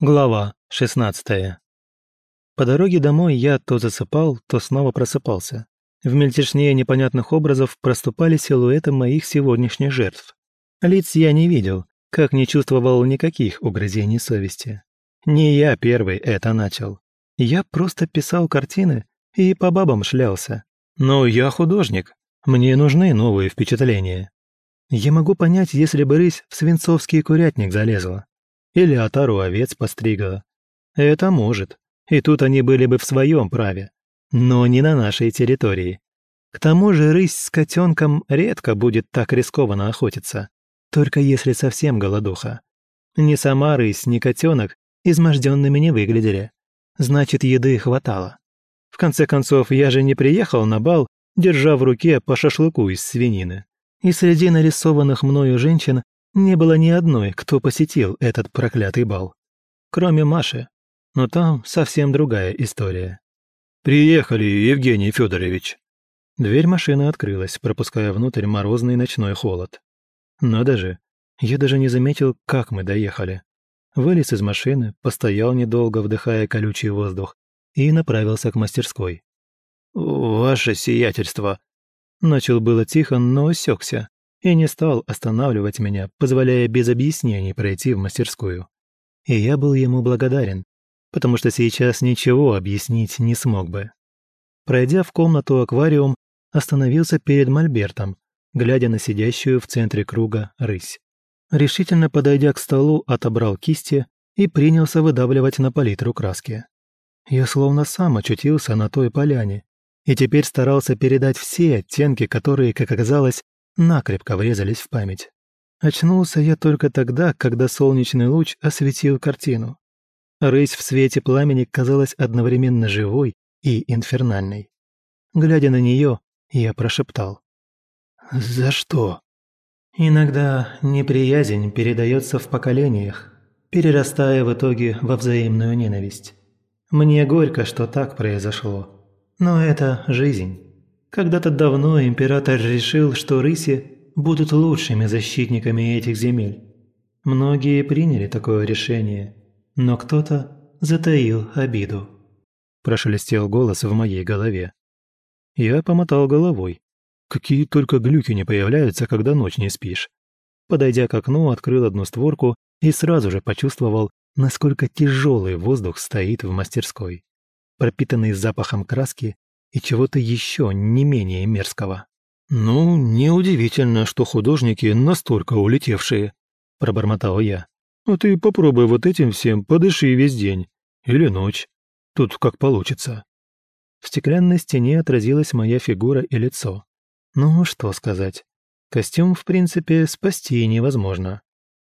Глава 16. По дороге домой я то засыпал, то снова просыпался. В мельтешнее непонятных образов проступали силуэты моих сегодняшних жертв. Лиц я не видел, как не чувствовал никаких угрызений совести. Не я первый это начал. Я просто писал картины и по бабам шлялся. Но я художник, мне нужны новые впечатления. Я могу понять, если бы рысь в свинцовский курятник залезла. Или отару овец постригла. Это может. И тут они были бы в своем праве. Но не на нашей территории. К тому же рысь с котенком редко будет так рискованно охотиться. Только если совсем голодуха. Ни сама рысь, ни котенок изможденными не выглядели. Значит, еды хватало. В конце концов, я же не приехал на бал, держа в руке по шашлыку из свинины. И среди нарисованных мною женщин не было ни одной, кто посетил этот проклятый бал. Кроме Маши. Но там совсем другая история. «Приехали, Евгений Федорович. Дверь машины открылась, пропуская внутрь морозный ночной холод. Надо же, я даже не заметил, как мы доехали. Вылез из машины, постоял недолго, вдыхая колючий воздух, и направился к мастерской. «Ваше сиятельство!» Начал было тихо, но осекся и не стал останавливать меня, позволяя без объяснений пройти в мастерскую. И я был ему благодарен, потому что сейчас ничего объяснить не смог бы. Пройдя в комнату аквариум, остановился перед мольбертом, глядя на сидящую в центре круга рысь. Решительно подойдя к столу, отобрал кисти и принялся выдавливать на палитру краски. Я словно сам очутился на той поляне и теперь старался передать все оттенки, которые, как оказалось, накрепко врезались в память. Очнулся я только тогда, когда солнечный луч осветил картину. Рысь в свете пламени казалась одновременно живой и инфернальной. Глядя на нее, я прошептал. «За что?» Иногда неприязнь передается в поколениях, перерастая в итоге во взаимную ненависть. Мне горько, что так произошло. Но это жизнь. Когда-то давно император решил, что рыси будут лучшими защитниками этих земель. Многие приняли такое решение, но кто-то затаил обиду. Прошелестел голос в моей голове. Я помотал головой. Какие только глюки не появляются, когда ночь не спишь. Подойдя к окну, открыл одну створку и сразу же почувствовал, насколько тяжелый воздух стоит в мастерской, пропитанный запахом краски и чего-то еще не менее мерзкого. «Ну, неудивительно, что художники настолько улетевшие», – пробормотал я. «А ты попробуй вот этим всем подыши весь день. Или ночь. Тут как получится». В стеклянной стене отразилась моя фигура и лицо. Ну, что сказать. Костюм, в принципе, спасти невозможно.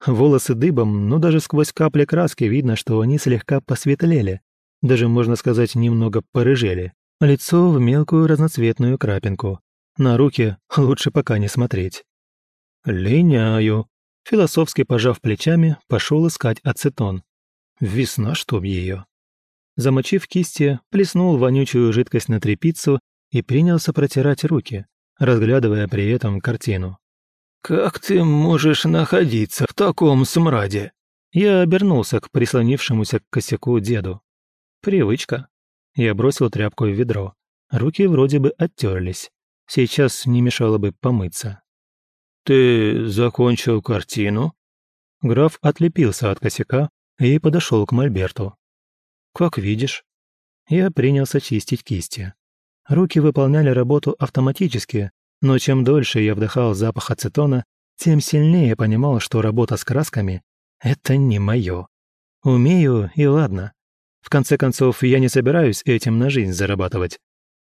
Волосы дыбом, но даже сквозь капли краски видно, что они слегка посветлели. Даже, можно сказать, немного порыжели. Лицо в мелкую разноцветную крапинку. На руки лучше пока не смотреть. «Линяю», — философски пожав плечами, пошел искать ацетон. Весна, чтоб ее. Замочив кисти, плеснул вонючую жидкость на тряпицу и принялся протирать руки, разглядывая при этом картину. «Как ты можешь находиться в таком смраде?» Я обернулся к прислонившемуся к косяку деду. «Привычка. Я бросил тряпку в ведро. Руки вроде бы оттерлись. Сейчас не мешало бы помыться. «Ты закончил картину?» Граф отлепился от косяка и подошел к Мольберту. «Как видишь». Я принялся чистить кисти. Руки выполняли работу автоматически, но чем дольше я вдыхал запах ацетона, тем сильнее понимал, что работа с красками — это не мое. Умею, и ладно. В конце концов, я не собираюсь этим на жизнь зарабатывать.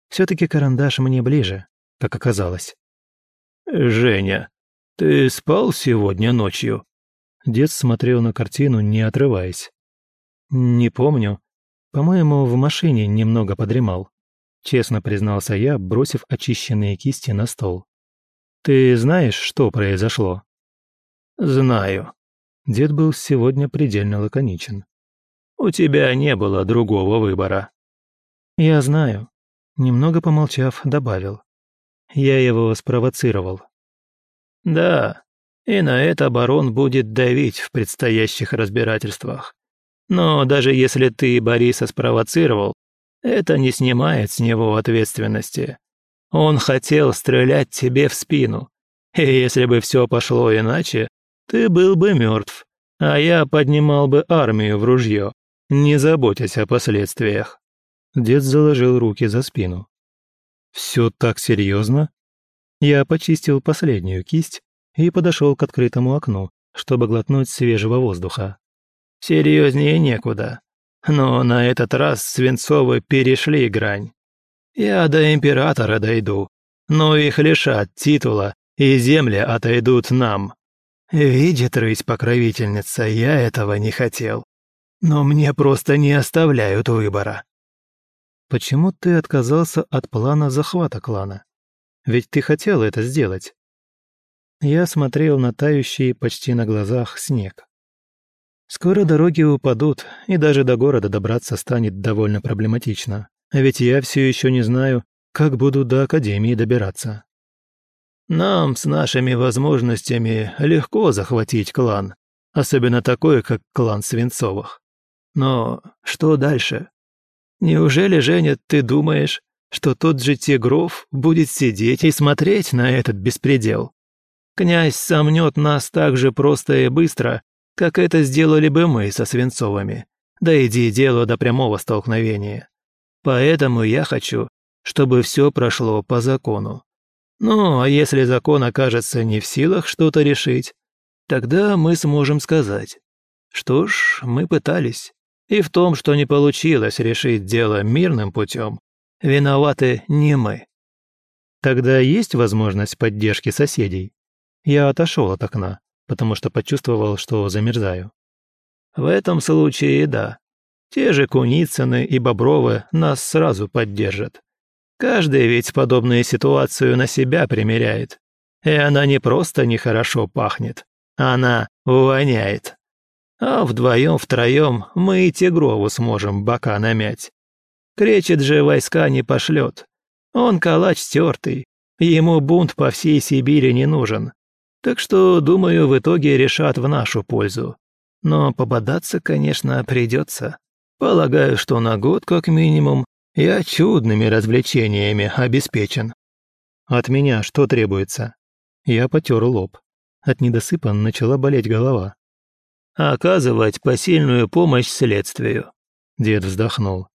все таки карандаш мне ближе, как оказалось. «Женя, ты спал сегодня ночью?» Дед смотрел на картину, не отрываясь. «Не помню. По-моему, в машине немного подремал», честно признался я, бросив очищенные кисти на стол. «Ты знаешь, что произошло?» «Знаю». Дед был сегодня предельно лаконичен. У тебя не было другого выбора». «Я знаю», — немного помолчав, добавил. «Я его спровоцировал». «Да, и на это барон будет давить в предстоящих разбирательствах. Но даже если ты Бориса спровоцировал, это не снимает с него ответственности. Он хотел стрелять тебе в спину. И если бы все пошло иначе, ты был бы мертв, а я поднимал бы армию в ружье, не заботясь о последствиях». Дед заложил руки за спину. «Все так серьезно?» Я почистил последнюю кисть и подошел к открытому окну, чтобы глотнуть свежего воздуха. Серьезнее некуда. Но на этот раз Свинцовы перешли грань. Я до императора дойду, но их лишат титула, и земли отойдут нам. Видит рысь-покровительница, я этого не хотел. Но мне просто не оставляют выбора. Почему ты отказался от плана захвата клана? Ведь ты хотел это сделать. Я смотрел на тающий почти на глазах снег. Скоро дороги упадут, и даже до города добраться станет довольно проблематично. А ведь я все еще не знаю, как буду до Академии добираться. Нам с нашими возможностями легко захватить клан, особенно такой, как клан Свинцовых. Но что дальше? Неужели, Женя, ты думаешь, что тот же Тигров будет сидеть и смотреть на этот беспредел? Князь сомнет нас так же просто и быстро, как это сделали бы мы со Свинцовыми. Да иди дело до прямого столкновения. Поэтому я хочу, чтобы все прошло по закону. Ну, а если закон окажется не в силах что-то решить, тогда мы сможем сказать, что ж, мы пытались. И в том, что не получилось решить дело мирным путем, виноваты не мы. Тогда есть возможность поддержки соседей? Я отошел от окна потому что почувствовал, что замерзаю. В этом случае да. Те же Куницыны и Бобровы нас сразу поддержат. Каждый ведь подобную ситуацию на себя примеряет. И она не просто нехорошо пахнет, она воняет. А вдвоем-втроем мы и Тигрову сможем бока намять. Кречет же войска не пошлет. Он калач тертый, ему бунт по всей Сибири не нужен. Так что, думаю, в итоге решат в нашу пользу. Но пободаться, конечно, придется. Полагаю, что на год, как минимум, я чудными развлечениями обеспечен. От меня что требуется? Я потер лоб. От недосыпа начала болеть голова. Оказывать посильную помощь следствию. Дед вздохнул.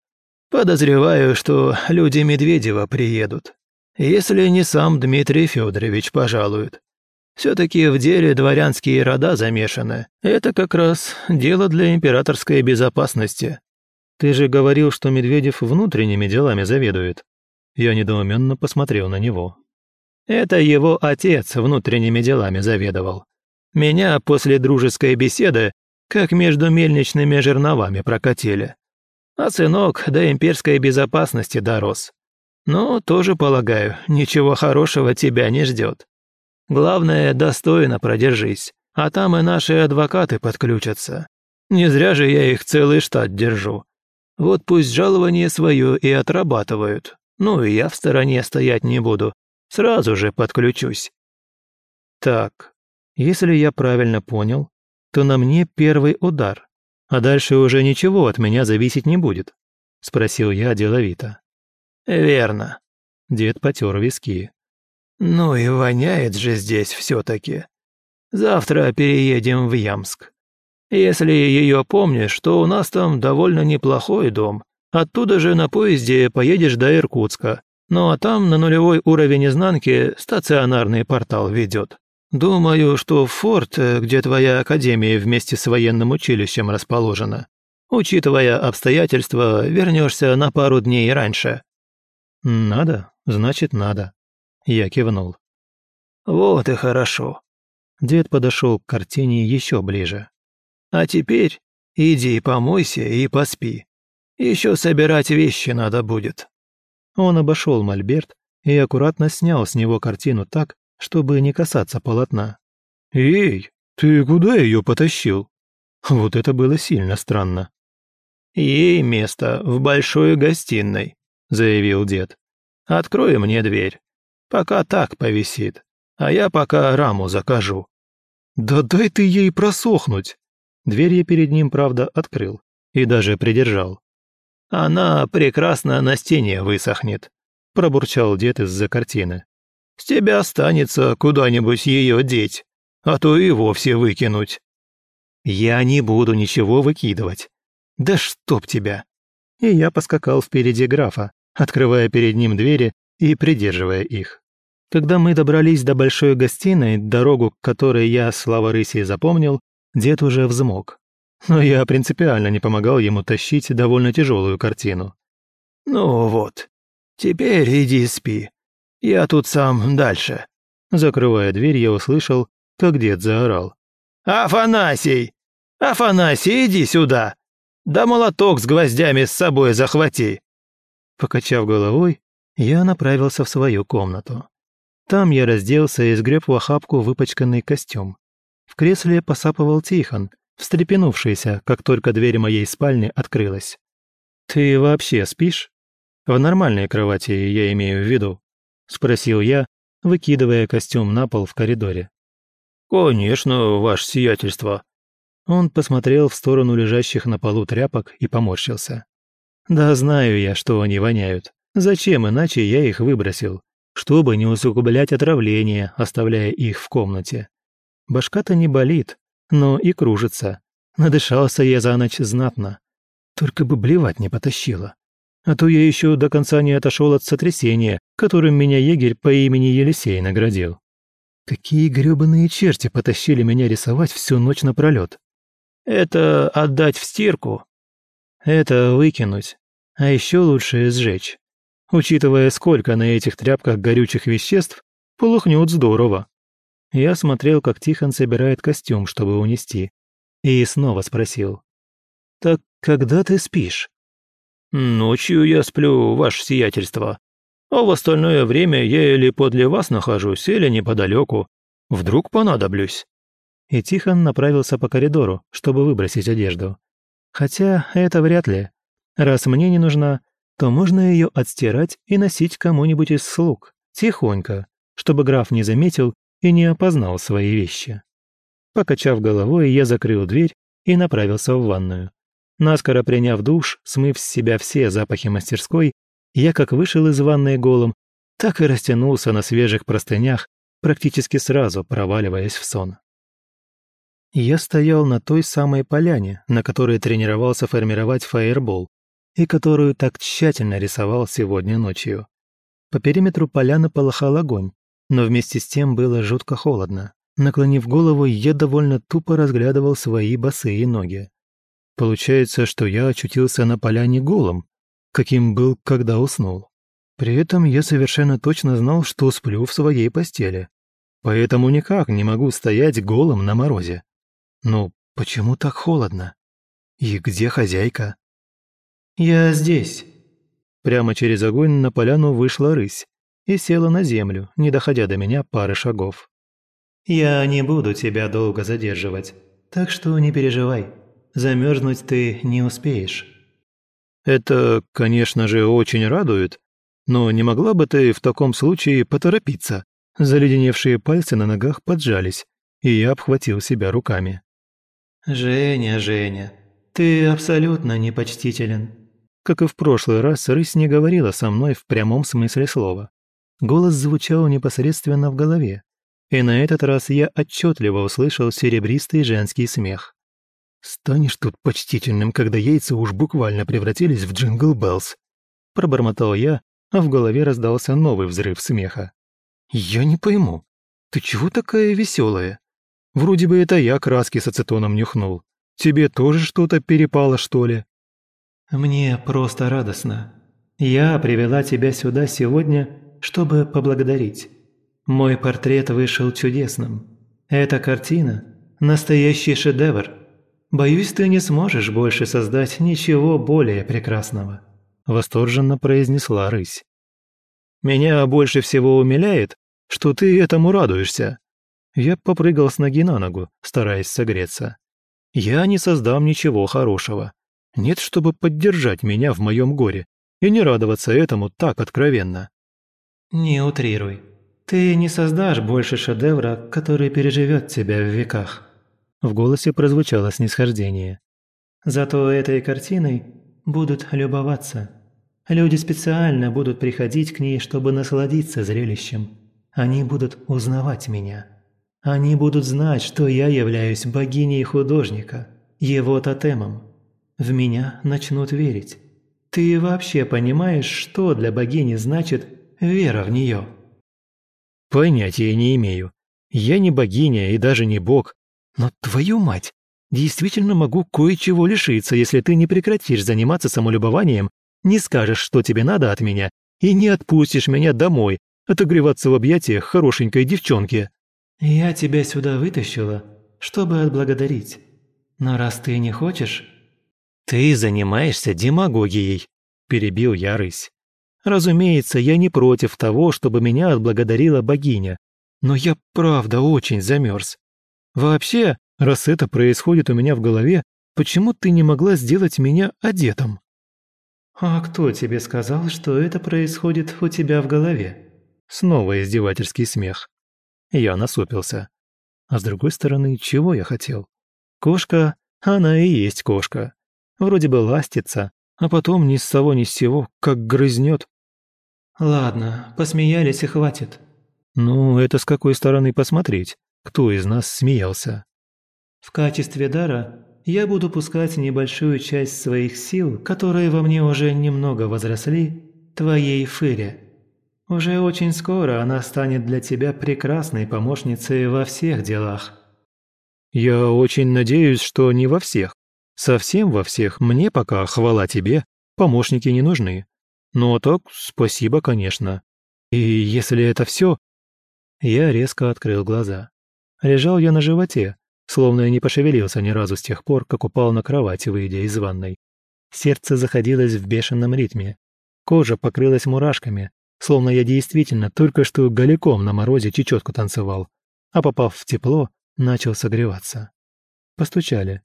Подозреваю, что люди Медведева приедут. Если не сам Дмитрий Федорович пожалует. Все-таки в деле дворянские рода замешаны. Это как раз дело для императорской безопасности. Ты же говорил, что Медведев внутренними делами заведует. Я недоуменно посмотрел на него. Это его отец внутренними делами заведовал. Меня после дружеской беседы как между мельничными жерновами прокатили. А сынок до имперской безопасности дорос. Но тоже, полагаю, ничего хорошего тебя не ждет. Главное, достойно продержись, а там и наши адвокаты подключатся. Не зря же я их целый штат держу. Вот пусть жалование свое и отрабатывают. Ну и я в стороне стоять не буду. Сразу же подключусь. Так, если я правильно понял, то на мне первый удар, а дальше уже ничего от меня зависеть не будет, спросил я деловито. Верно. Дед потер виски. Ну и воняет же здесь все-таки. Завтра переедем в Ямск. Если ее помнишь, то у нас там довольно неплохой дом. Оттуда же на поезде поедешь до Иркутска. Ну а там на нулевой уровень изнанки стационарный портал ведет. Думаю, что форт, где твоя академия вместе с военным училищем расположена, учитывая обстоятельства, вернешься на пару дней раньше. Надо, значит надо. Я кивнул. «Вот и хорошо». Дед подошел к картине еще ближе. «А теперь иди помойся и поспи. Еще собирать вещи надо будет». Он обошел мольберт и аккуратно снял с него картину так, чтобы не касаться полотна. «Эй, ты куда ее потащил?» Вот это было сильно странно. «Ей место в большой гостиной», — заявил дед. «Открой мне дверь». Пока так повисит, а я пока раму закажу». «Да дай ты ей просохнуть!» Дверь я перед ним, правда, открыл. и даже придержал. «Она прекрасно на стене высохнет», – пробурчал дед из-за картины. «С тебя останется куда-нибудь ее деть, а то и вовсе выкинуть». «Я не буду ничего выкидывать. Да чтоб тебя!» И я поскакал впереди графа, открывая перед ним двери и придерживая их. Когда мы добрались до большой гостиной, дорогу, которой я, слава рыси, запомнил, дед уже взмок. Но я принципиально не помогал ему тащить довольно тяжелую картину. «Ну вот, теперь иди спи. Я тут сам дальше». Закрывая дверь, я услышал, как дед заорал. «Афанасий! Афанасий, иди сюда! Да молоток с гвоздями с собой захвати!» Покачав головой, я направился в свою комнату. Там я разделся и сгреб в охапку выпачканный костюм. В кресле посапывал Тихон, встрепенувшийся, как только дверь моей спальни открылась. «Ты вообще спишь? В нормальной кровати, я имею в виду?» — спросил я, выкидывая костюм на пол в коридоре. «Конечно, ваше сиятельство». Он посмотрел в сторону лежащих на полу тряпок и поморщился. «Да знаю я, что они воняют. Зачем иначе я их выбросил? Чтобы не усугублять отравление, оставляя их в комнате. Башка-то не болит, но и кружится. Надышался я за ночь знатно. Только бы блевать не потащило. А то я еще до конца не отошел от сотрясения, которым меня егерь по имени Елисей наградил. Какие грёбаные черти потащили меня рисовать всю ночь напролёт. Это отдать в стирку. Это выкинуть. А еще лучше сжечь. Учитывая, сколько на этих тряпках горючих веществ, полухнет здорово. Я смотрел, как Тихон собирает костюм, чтобы унести. И снова спросил. «Так когда ты спишь?» «Ночью я сплю, ваше сиятельство. А в остальное время я или подле вас нахожусь, или неподалеку. Вдруг понадоблюсь». И Тихон направился по коридору, чтобы выбросить одежду. Хотя это вряд ли. Раз мне не нужна, то можно ее отстирать и носить кому-нибудь из слуг, тихонько, чтобы граф не заметил и не опознал свои вещи. Покачав головой, я закрыл дверь и направился в ванную. Наскоро приняв душ, смыв с себя все запахи мастерской, я как вышел из ванной голым, так и растянулся на свежих простынях, практически сразу проваливаясь в сон. Я стоял на той самой поляне, на которой тренировался формировать фаербол, и которую так тщательно рисовал сегодня ночью. По периметру поляны полыхал огонь, но вместе с тем было жутко холодно. Наклонив голову, я довольно тупо разглядывал свои босые ноги. Получается, что я очутился на поляне голым, каким был, когда уснул. При этом я совершенно точно знал, что сплю в своей постели. Поэтому никак не могу стоять голым на морозе. Ну, почему так холодно? И где хозяйка? «Я здесь». Прямо через огонь на поляну вышла рысь и села на землю, не доходя до меня пары шагов. «Я не буду тебя долго задерживать, так что не переживай. Замерзнуть ты не успеешь». «Это, конечно же, очень радует, но не могла бы ты в таком случае поторопиться?» Заледеневшие пальцы на ногах поджались, и я обхватил себя руками. «Женя, Женя, ты абсолютно непочтителен». Как и в прошлый раз, рысь не говорила со мной в прямом смысле слова. Голос звучал непосредственно в голове, и на этот раз я отчетливо услышал серебристый женский смех. «Станешь тут почтительным, когда яйца уж буквально превратились в Jingle Bells», пробормотал я, а в голове раздался новый взрыв смеха. «Я не пойму, ты чего такая веселая? Вроде бы это я краски с ацетоном нюхнул. Тебе тоже что-то перепало, что ли?» «Мне просто радостно. Я привела тебя сюда сегодня, чтобы поблагодарить. Мой портрет вышел чудесным. Эта картина – настоящий шедевр. Боюсь, ты не сможешь больше создать ничего более прекрасного», – восторженно произнесла рысь. «Меня больше всего умиляет, что ты этому радуешься». Я попрыгал с ноги на ногу, стараясь согреться. «Я не создам ничего хорошего. Нет, чтобы поддержать меня в моем горе и не радоваться этому так откровенно. «Не утрируй. Ты не создашь больше шедевра, который переживет тебя в веках». В голосе прозвучало снисхождение. Зато этой картиной будут любоваться. Люди специально будут приходить к ней, чтобы насладиться зрелищем. Они будут узнавать меня. Они будут знать, что я являюсь богиней художника, его тотемом. В меня начнут верить. Ты вообще понимаешь, что для богини значит вера в нее? Понятия не имею. Я не богиня и даже не бог. Но твою мать, действительно могу кое-чего лишиться, если ты не прекратишь заниматься самолюбованием, не скажешь, что тебе надо от меня, и не отпустишь меня домой, отогреваться в объятиях хорошенькой девчонки. Я тебя сюда вытащила, чтобы отблагодарить. Но раз ты не хочешь... Ты занимаешься демагогией, перебил я рысь. Разумеется, я не против того, чтобы меня отблагодарила богиня, но я правда очень замерз. Вообще, раз это происходит у меня в голове, почему ты не могла сделать меня одетым? А кто тебе сказал, что это происходит у тебя в голове? Снова издевательский смех. Я насупился. А с другой стороны, чего я хотел? Кошка, она и есть кошка. Вроде бы ластится, а потом ни с того ни с сего, как грызнет. Ладно, посмеялись и хватит. Ну, это с какой стороны посмотреть, кто из нас смеялся. В качестве дара я буду пускать небольшую часть своих сил, которые во мне уже немного возросли, твоей Фыре. Уже очень скоро она станет для тебя прекрасной помощницей во всех делах. Я очень надеюсь, что не во всех. Совсем во всех мне пока, хвала тебе, помощники не нужны. Но так спасибо, конечно. И если это все, Я резко открыл глаза. Лежал я на животе, словно я не пошевелился ни разу с тех пор, как упал на кровать, выйдя из ванной. Сердце заходилось в бешеном ритме. Кожа покрылась мурашками, словно я действительно только что голиком на морозе чечетку танцевал, а попав в тепло, начал согреваться. Постучали.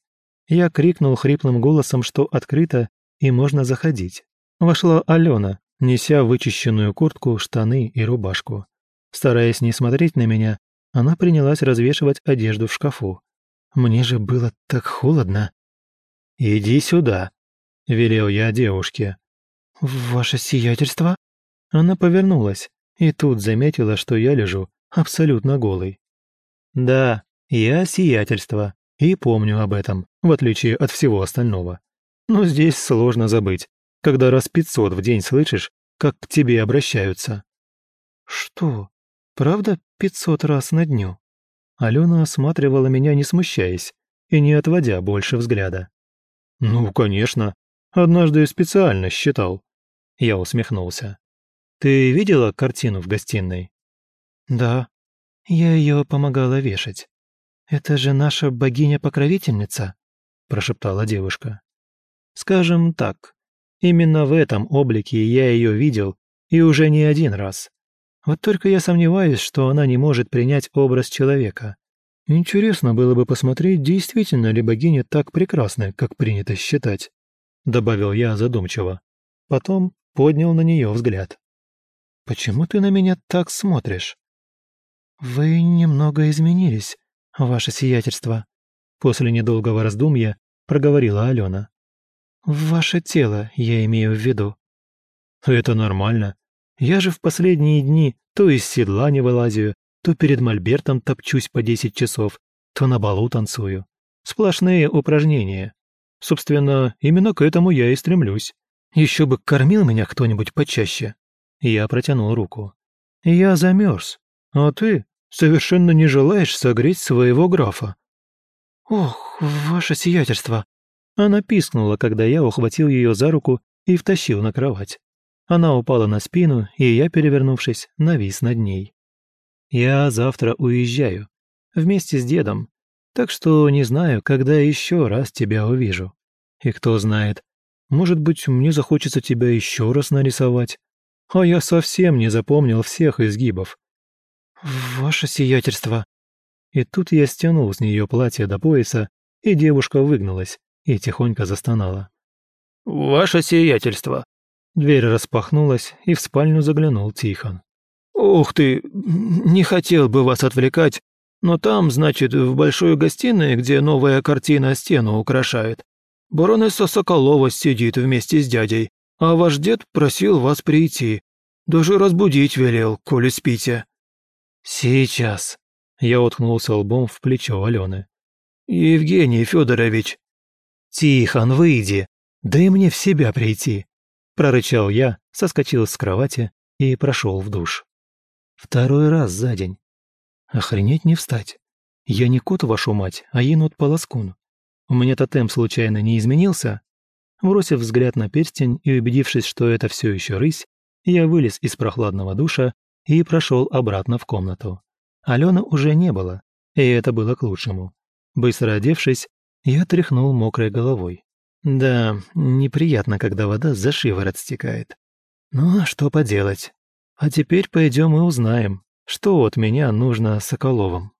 Я крикнул хриплым голосом, что открыто и можно заходить. Вошла Алена, неся вычищенную куртку, штаны и рубашку. Стараясь не смотреть на меня, она принялась развешивать одежду в шкафу. Мне же было так холодно. «Иди сюда», — велел я девушке. «Ваше сиятельство?» Она повернулась и тут заметила, что я лежу абсолютно голый. «Да, я сиятельство, и помню об этом, в отличие от всего остального. Но здесь сложно забыть, когда раз пятьсот в день слышишь, как к тебе обращаются». «Что, правда пятьсот раз на дню?» Алена осматривала меня, не смущаясь и не отводя больше взгляда. «Ну, конечно. Однажды специально считал». Я усмехнулся. «Ты видела картину в гостиной?» «Да. Я ее помогала вешать. «Это же наша богиня-покровительница», – прошептала девушка. «Скажем так, именно в этом облике я ее видел и уже не один раз. Вот только я сомневаюсь, что она не может принять образ человека. Интересно было бы посмотреть, действительно ли богиня так прекрасна, как принято считать», – добавил я задумчиво. Потом поднял на нее взгляд. «Почему ты на меня так смотришь?» «Вы немного изменились», ваше сиятельство», — после недолгого раздумья проговорила Алена. «Ваше тело, я имею в виду». «Это нормально. Я же в последние дни то из седла не вылазю, то перед мольбертом топчусь по десять часов, то на балу танцую. Сплошные упражнения. Собственно, именно к этому я и стремлюсь. Еще бы кормил меня кто-нибудь почаще». Я протянул руку. «Я замерз, а ты совершенно не желаешь согреть своего графа». «Ох, ваше сиятельство!» Она пискнула, когда я ухватил ее за руку и втащил на кровать. Она упала на спину, и я, перевернувшись, навис над ней. «Я завтра уезжаю. Вместе с дедом. Так что не знаю, когда еще раз тебя увижу. И кто знает, может быть, мне захочется тебя еще раз нарисовать. А я совсем не запомнил всех изгибов. «Ваше сиятельство!» И тут я стянул с нее платье до пояса, и девушка выгнулась и тихонько застонала. «Ваше сиятельство!» Дверь распахнулась, и в спальню заглянул Тихон. «Ух ты! Не хотел бы вас отвлекать, но там, значит, в большой гостиной, где новая картина стену украшает, Баронесса Соколова сидит вместе с дядей, а ваш дед просил вас прийти. Даже разбудить велел, коли спите». «Сейчас». Я уткнулся лбом в плечо Алены. «Евгений Федорович». «Тихон, выйди, дай мне в себя прийти», – прорычал я, соскочил с кровати и прошел в душ. Второй раз за день. Охренеть не встать. Я не кот, вашу мать, а енот-полоскун. У меня тотем случайно не изменился? Бросив взгляд на перстень и убедившись, что это все еще рысь, я вылез из прохладного душа и прошел обратно в комнату. Алены уже не было, и это было к лучшему. Быстро одевшись, я тряхнул мокрой головой. Да, неприятно, когда вода за шиворот стекает. Ну, а что поделать? А теперь пойдем и узнаем, что от меня нужно Соколовым.